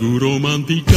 romántica.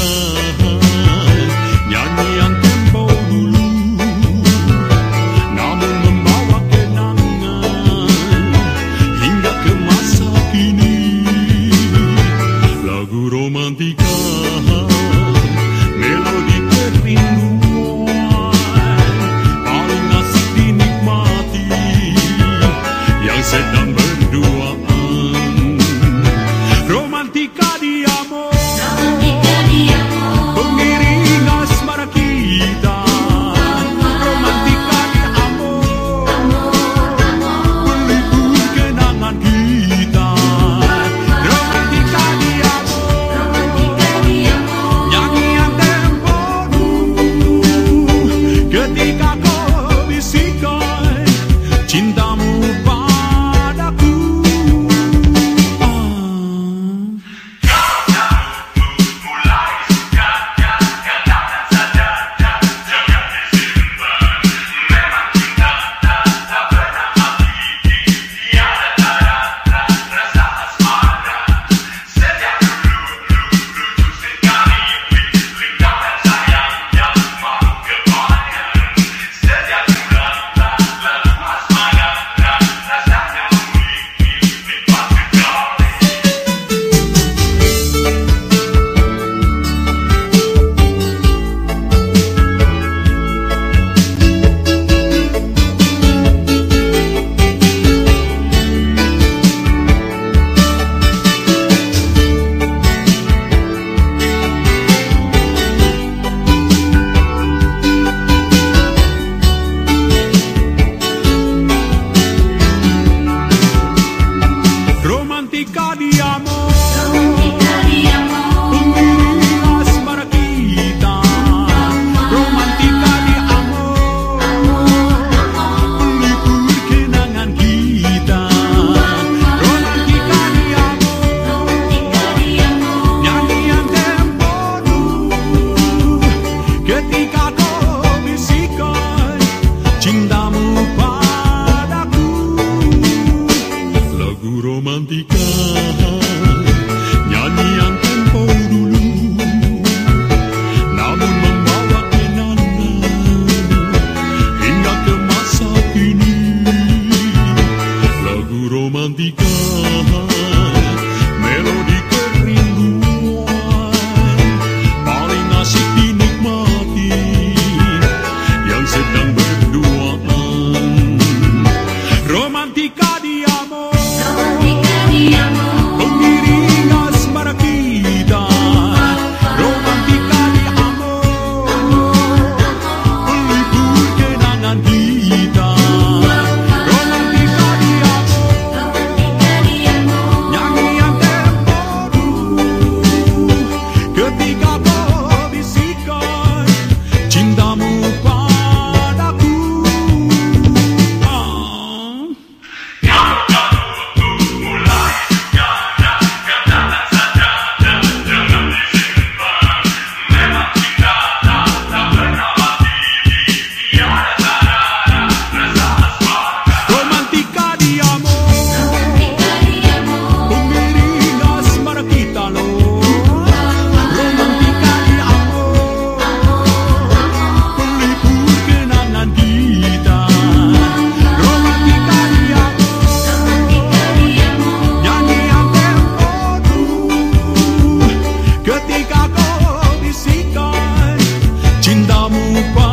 no pão.